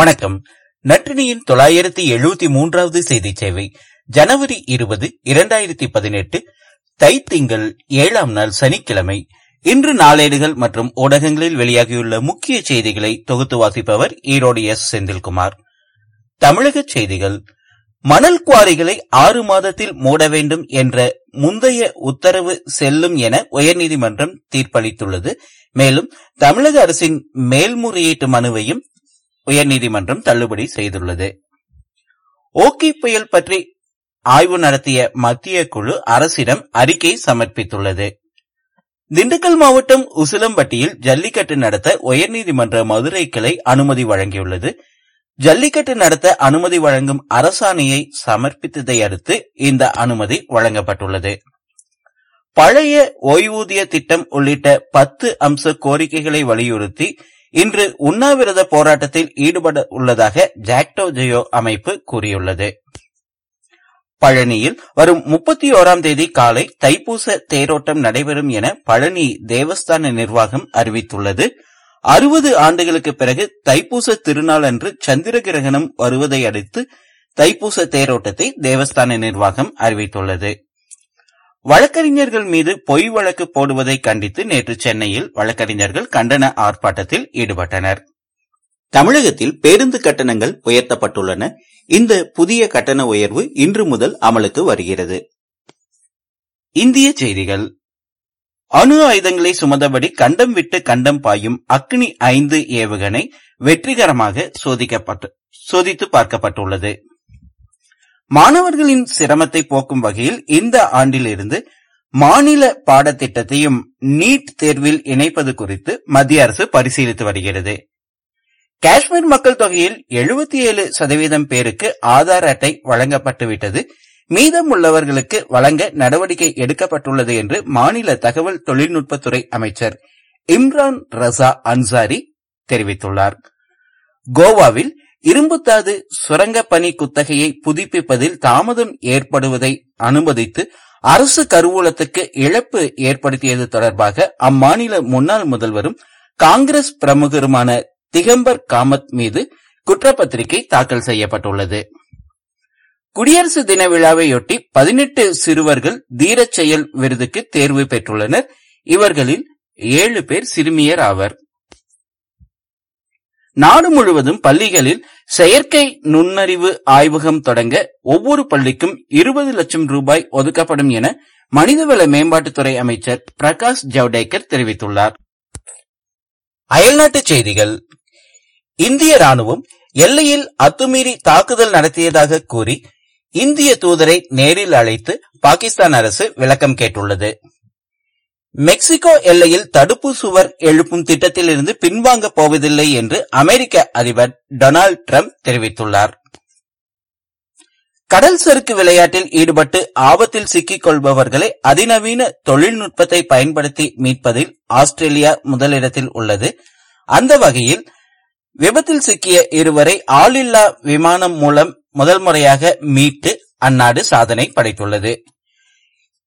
வணக்கம். நற்றினியின் தொள்ளாயிரத்தி எழுபத்தி மூன்றாவது செய்தி சேவை ஜனவரி இருபது இரண்டாயிரத்தி பதினெட்டு தைத்திங்கள் ஏழாம் நாள் சனிக்கிழமை. இன்று நாளேடுகள் மற்றும் ஊடகங்களில் வெளியாகியுள்ள முக்கிய செய்திகளை தொகுத்து வாசிப்பவர் ஈரோடு எஸ். செந்தில்குமார். தமிழக செய்திகள் மணல் குவாரிகளை ஆறு மாதத்தில் மூட வேண்டும் என்ற முந்தைய உத்தரவு செல்லும் என உயர்நீதிமன்றம் தீர்ப்பளித்துள்ளது. மேலும் தமிழக அரசின் மேல்முறையீட்டு மனுவையும் உயர்நீதிமன்றம் தள்ளுபடி செய்துள்ளது. ஓகி புயல் பற்றி ஆய்வு நடத்திய மத்திய குழு அரசிடம் அறிக்கை சமர்ப்பித்துள்ளது. திண்டுக்கல் மாவட்டம் உசிலம்பட்டியில் ஜல்லிக்கட்டு நடத்த உயர்நீதிமன்ற மதுரை கிளை அனுமதி வழங்கியுள்ளது. ஜல்லிக்கட்டு நடத்த அனுமதி வழங்கும் அரசாணையை சமர்ப்பித்ததை அடுத்து இந்த அனுமதி வழங்கப்பட்டுள்ளது. பழைய ஓய்வூதிய திட்டம் உள்ளிட்ட பத்து அம்ச கோரிக்கைகளை வலியுறுத்தி இன்று உண்ணாவிரத போராட்டத்தில் ஈடுபட உள்ளதாக ஜாக்டோ ஜியோ அமைப்பு கூறியுள்ளது. பழனியில் வரும் முப்பத்தி ஓராம் தேதி காலை தைப்பூச தேரோட்டம் நடைபெறும் என பழனி தேவஸ்தான நிர்வாகம் அறிவித்துள்ளது. அறுபது ஆண்டுகளுக்கு பிறகு தைப்பூச திருநாள் அன்று சந்திர கிரகணம் வருவதை அடுத்து தைப்பூச தேரோட்டத்தை தேவஸ்தான நிர்வாகம் அறிவித்துள்ளது. வழக்கறிஞர்கள் மீது பொய் வழக்கு போடுவதை கண்டித்து நேற்று சென்னையில் வழக்கறிஞர்கள் கண்டன ஆர்ப்பாட்டத்தில் ஈடுபட்டனர். தமிழகத்தில் பேருந்து கட்டணங்கள் உயர்த்தப்பட்டுள்ளன. இந்த புதிய கட்டண உயர்வு இன்று முதல் அமலுக்கு வருகிறது. இந்திய செய்திகள். அணு ஆயுதங்களை சுமந்தபடி கண்டம் விட்டு கண்டம் பாயும் அக்னி ஐந்து ஏவுகணை வெற்றிகரமாக சோதிக்கப்பட்டு சோதித்து பார்க்கப்பட்டுள்ளது. மாணவர்களின் சிரமத்தை போக்கும் வகையில் இந்த ஆண்டிலிருந்து மாநில பாடத்திட்டத்தையும் நீட் தேர்வில் இணைப்பது குறித்து மத்திய அரசு பரிசீலித்து வருகிறது. காஷ்மீர் மக்கள் தொகையில் எழுபத்தி ஏழு சதவீதம் பேருக்கு ஆதார் அட்டை வழங்கப்பட்டுவிட்டது. மீதம் உள்ளவர்களுக்கு வழங்க நடவடிக்கை எடுக்கப்பட்டுள்ளது என்று மாநில தகவல் தொழில்நுட்பத்துறை அமைச்சர் இம்ரான் ரசா அன்சாரி தெரிவித்துள்ளார். கோவாவில் இரும்புத்தாது சுரங்க பணி குத்தகையை புதுப்பிப்பதில் தாமதம் ஏற்படுவதை அனுமதித்து அரசு கருவூலத்துக்கு இழப்பு ஏற்படுத்தியது தொடர்பாக அம்மாநில முன்னாள் முதல்வரும் காங்கிரஸ் பிரமுகருமான திகம்பர் காமத் மீது குற்றப்பத்திரிகை தாக்கல் செய்யப்பட்டுள்ளது. குடியரசு தின விழாவையொட்டி பதினெட்டு சிறுவர்கள் தீரச் செயல் விருதுக்கு தேர்வு பெற்றுள்ளனர். இவர்களில் ஏழு பேர் சிறுமியர் ஆவர். நாடு முழுவதும் பள்ளிகளில் செயற்கை நுண்ணறிவு ஆய்வகம் தொடங்க ஒவ்வொரு பள்ளிக்கும் இருபது லட்சம் ரூபாய் ஒதுக்கப்படும் என மனிதவள மேம்பாட்டுத்துறை அமைச்சர் பிரகாஷ் ஜவடேகர் தெரிவித்துள்ளார். அயல்நாட்டுச் செய்திகள். இந்திய ராணுவம் எல்லையில் அத்துமீறி தாக்குதல் நடத்தியதாக கூறி இந்திய தூதரை நேரில் அழைத்து பாகிஸ்தான் அரசு விளக்கம் கேட்டுள்ளது. மெக்சிகோ எல்லையில் தடுப்பு சுவர் எழுப்பும் திட்டத்திலிருந்து பின்வாங்க போவதில்லை என்று அமெரிக்க அதிபர் டொனால்டு டிரம்ப் தெரிவித்துள்ளார். கடல் சறுக்கு விளையாட்டில் ஈடுபட்டு ஆபத்தில் சிக்கிக் கொள்பவர்களை அதிநவீன தொழில்நுட்பத்தை பயன்படுத்தி மீட்பதில் ஆஸ்திரேலியா முதலிடத்தில் உள்ளது. அந்த வகையில் விபத்தில் சிக்கிய இருவரை ஆளில்லா விமானம் மூலம் முதல் முறையாக மீட்டு அந்நாடு சாதனை படைத்துள்ளது.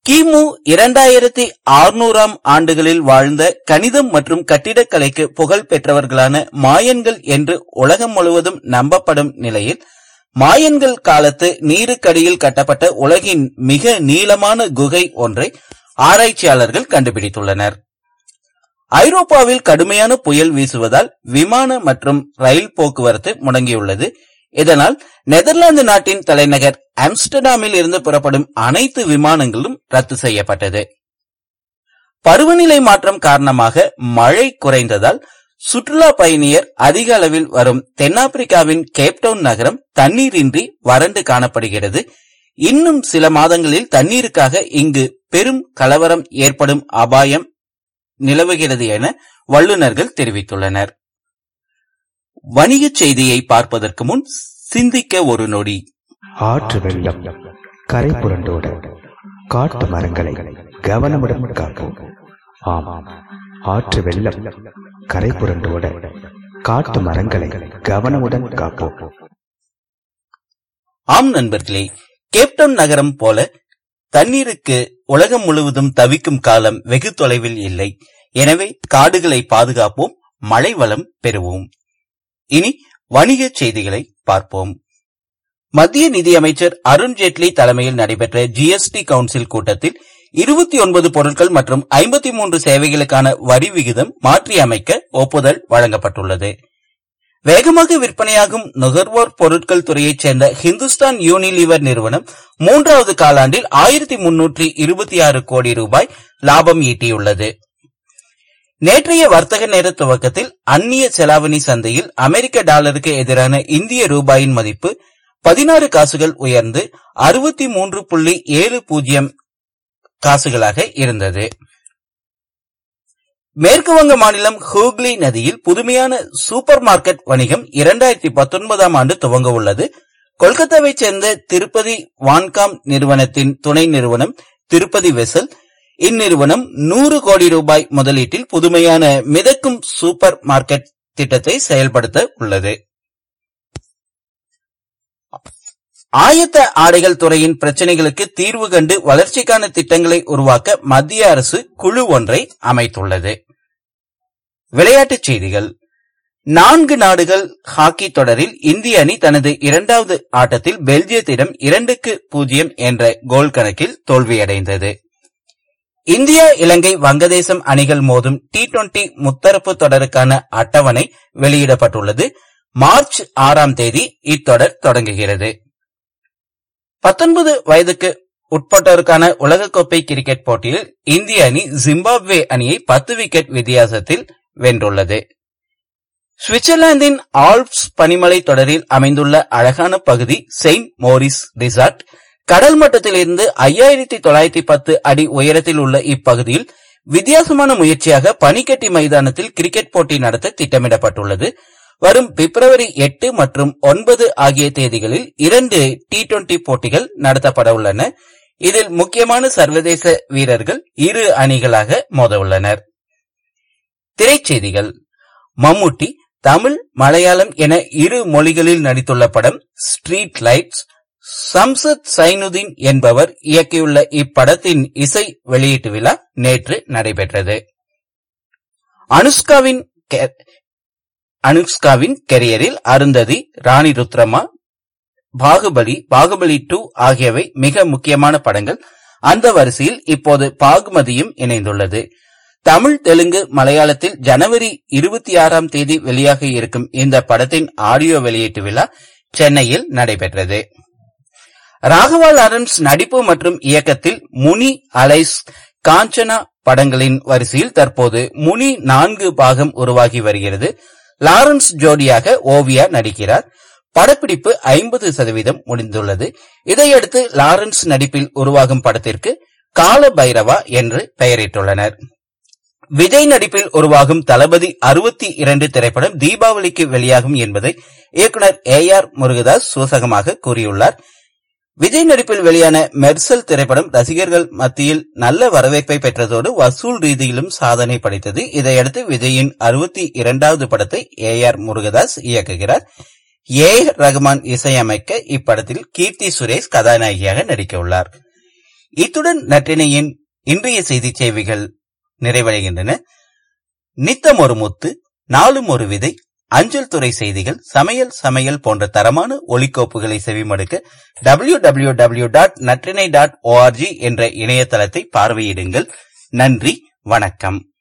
கிமு இரண்டாயிரத்தி ஆறுநூறாம் ஆண்டுகளில் வாழ்ந்த கணிதம் மற்றும் கட்டிடக்கலைக்கு புகழ் பெற்றவர்களான மாயன்கள் என்று உலகம் முழுவதும் நம்பப்படும் நிலையில் மாயன்கள் காலத்து நீருக்கடியில் கட்டப்பட்ட உலகின் மிக நீளமான குகை ஒன்றை ஆராய்ச்சியாளர்கள் கண்டுபிடித்துள்ளனர். ஐரோப்பாவில் கடுமையான புயல் வீசுவதால் விமான மற்றும் ரயில் போக்குவரத்து முடங்கியுள்ளது. இதனால் நெதர்லாந்து நாட்டின் தலைநகர் ஆம்ஸ்டர்டாமில் இருந்து புறப்படும் அனைத்து விமானங்களும் ரத்து செய்யப்பட்டது. பருவநிலை மாற்றம் காரணமாக மழை குறைந்ததால் சுற்றுலா பயணியர் அதிக அளவில் வரும் தென்னாப்பிரிக்காவின் கேப்டவுன் நகரம் தண்ணீரின்றி வறண்டு காணப்படுகிறது. இன்னும் சில மாதங்களில் தண்ணீருக்காக இங்கு பெரும் கலவரம் ஏற்படும் அபாயம் நிலவுகிறது என வல்லுநர்கள் தெரிவித்துள்ளனர். வணிகச் செய்தியை பார்ப்பதற்கு முன் சிந்திக்க ஒரு நொடி. ஆற்று வெள்ளம் கரை புரண்டோட காட்டு மரங்களை கவனமுடன் காப்போம். ஆம் ஆற்று வெள்ளம் கரை புரண்டோட காட்டு மரங்களை கவனமுடன் காப்போம். ஆம் நண்பர்களே கேப்டவுன் நகரம் போல தண்ணீருக்கு உலகம் முழுவதும் தவிக்கும் காலம் வெகு தொலைவில் இல்லை. எனவே காடுகளை பாதுகாப்போம் மழை வளம் பெறுவோம். இனி வணிகச் செய்திகளை பார்ப்போம். மத்திய நிதியமைச்சர் அருண்ஜேட்லி தலைமையில் நடைபெற்ற ஜிஎஸ்டி கவுன்சில் கூட்டத்தில் இருபத்தி ஒன்பது பொருட்கள் மற்றும் ஐம்பத்தி மூன்று சேவைகளுக்கான வரி விகிதம் மாற்றியமைக்க ஒப்புதல் வழங்கப்பட்டுள்ளது. வேகமாக விற்பனையாகும் நுகர்வோர் பொருட்கள் துறையைச் சேர்ந்த ஹிந்துஸ்தான் யூனிலிவர் நிறுவனம் மூன்றாவது காலாண்டில் ஆயிரத்தி முன்னூற்றி இருபத்தி ஆறு கோடி ரூபாய் லாபம் ஈட்டியுள்ளது. நேற்றைய வர்த்தக நேர துவக்கத்தில் அந்நிய செலாவணி சந்தையில் அமெரிக்க டாலருக்கு எதிரான இந்திய ரூபாயின் மதிப்பு பதினாறு காசுகள் உயர்ந்து அறுபத்தி மூன்று புள்ளி ஏழு பூஜ்ஜியம் காசுகளாக இருந்தது. மேற்குவங்க மாநிலம் ஹூக்லி நதியில் புதுமையான சூப்பர் மார்க்கெட் வணிகம் இரண்டாயிரத்தி பத்தொன்பதாம் ஆண்டு துவங்க உள்ளது. கொல்கத்தாவைச் சேர்ந்த திருப்பதி வான்காம் நிறுவனத்தின் துணை நிறுவனம் திருப்பதி வெசல் இந்நிறுவனம் நூறு கோடி ரூபாய் முதலீட்டில் புதுமையான மிதக்கும் சூப்பர் மார்க்கெட் திட்டத்தை செயல்படுத்த உள்ளது. ஆயத்த ஆடைகள் துறையின் பிரச்சினைகளுக்கு தீர்வு கண்டு வளர்ச்சிக்கான திட்டங்களை உருவாக்க மத்திய அரசு குழு ஒன்றை அமைத்துள்ளது. விளையாட்டுச் செய்திகள். நான்கு நாடுகள் ஹாக்கி தொடரில் இந்திய அணி தனது இரண்டாவது ஆட்டத்தில் பெல்ஜியத்திடம் இரண்டுக்கு பூஜ்ஜியம் என்ற கோல் கணக்கில் தோல்வியடைந்தது. இந்தியா இலங்கை வங்கதேசம் அணிகள் மோதும் டி டுவெண்டி முத்தரப்பு தொடருக்கான அட்டவணை வெளியிடப்பட்டுள்ளது. மார்ச் ஆறாம் தேதி இத்தொடர் தொடங்குகிறது. பத்தொன்பது வயதுக்கு உட்பட்டோருக்கான உலகக்கோப்பை கிரிக்கெட் போட்டியில் இந்திய அணி ஜிம்பாப்வே அணியை பத்து விக்கெட் வித்தியாசத்தில் வென்றுள்ளது. சுவிட்சர்லாந்தின் ஆல்ப்ஸ் பனிமலை தொடரில் அமைந்துள்ள அழகான பகுதி செயின்ட் மோரிஸ் ரிசார்ட் கடல் மட்டத்திலிருந்து ஐயாயிரத்தி தொள்ளாயிரத்தி பத்து அடி உயரத்தில் உள்ள இப்பகுதியில் வித்தியாசமான முயற்சியாக பனிக்கட்டி மைதானத்தில் கிரிக்கெட் போட்டி நடத்த திட்டமிடப்பட்டுள்ளது. வரும் பிப்ரவரி எட்டு மற்றும் ஒன்பது ஆகிய தேதிகளில் இரண்டு டி டுவெண்டி போட்டிகள் நடத்தப்பட உள்ளன. இதில் முக்கியமான சர்வதேச வீரர்கள் இரு அணிகளாக மோதவுள்ளனர். திரைச்செய்திகள். மம்முட்டி தமிழ் மலையாளம் என இரு மொழிகளில் நடித்துள்ள படம் ஸ்ட்ரீட் லைட்ஸ் சம்சத் சைனுதீன் என்பவர் இயக்கியுள்ள இப்படத்தின் இசை வெளியீட்டு விழா நேற்று நடைபெற்றது. அனுஷ்காவின் அனுஷ்காவின் கெரியரில் அருந்ததி ராணி ருத்ரமா பாகுபலி பாகுபலி டூ ஆகியவை மிக முக்கியமான படங்கள். அந்த வரிசையில் இப்போது பாகுமதியும் இணைந்துள்ளது. தமிழ் தெலுங்கு மலையாளத்தில் ஜனவரி இருபத்தி ஆறாம் தேதி வெளியாக இருக்கும் இந்த படத்தின் ஆடியோ வெளியீட்டு விழா சென்னையில் நடைபெற்றது. ராகவா லாரன்ஸ் நடிப்பு மற்றும் இயக்கத்தில் முனி அலைஸ் காஞ்சனா படங்களின் வரிசையில் தற்போது முனி நான்கு பாகம் உருவாகி வருகிறது. லாரன்ஸ் ஜோடியாக ஓவியா நடிக்கிறார். படப்பிடிப்பு ஐம்பது சதவீதம் முடிந்துள்ளது. இதையடுத்து லாரன்ஸ் நடிப்பில் உருவாகும் படத்திற்கு கால பைரவா என்று பெயரிட்டுள்ளனர். விஜய் நடிப்பில் உருவாகும் தளபதி அறுபத்தி இரண்டு திரைப்படம் தீபாவளிக்கு வெளியாகும் என்பதை இயக்குநர் ஏ ஆர் முருகதாஸ் சூசகமாக கூறியுள்ளார். விஜய் நடிப்பில் வெளியான மெர்சல் திரைப்படம் ரசிகர்கள் மத்தியில் நல்ல வரவேற்பை பெற்றதோடு வசூல் ரீதியிலும் சாதனை படைத்தது. இதையடுத்து விஜயின் அறுபத்தி இரண்டாவது படத்தை ஏ ஆர் முருகதாஸ் இயக்குகிறார். ஏ ரகுமான் இசையமைக்க இப்படத்தில் கீர்த்தி சுரேஷ் கதாநாயகியாக நடிக்க உள்ளார். இத்துடன் நற்றினையின் இன்றைய செய்தி சேவைகள் நிறைவடைகின்றன. நித்தம் ஒரு முத்து நாளும் ஒரு விதை அஞ்சல் துறை செய்திகள் சமையல் சமையல் போன்ற தரமான ஒலிக்கோப்புகளை செவிமடுக்க W W W dot Natrinai dot O R G என்ற இணையதளத்தை பார்வையிடுங்கள். நன்றி வணக்கம்.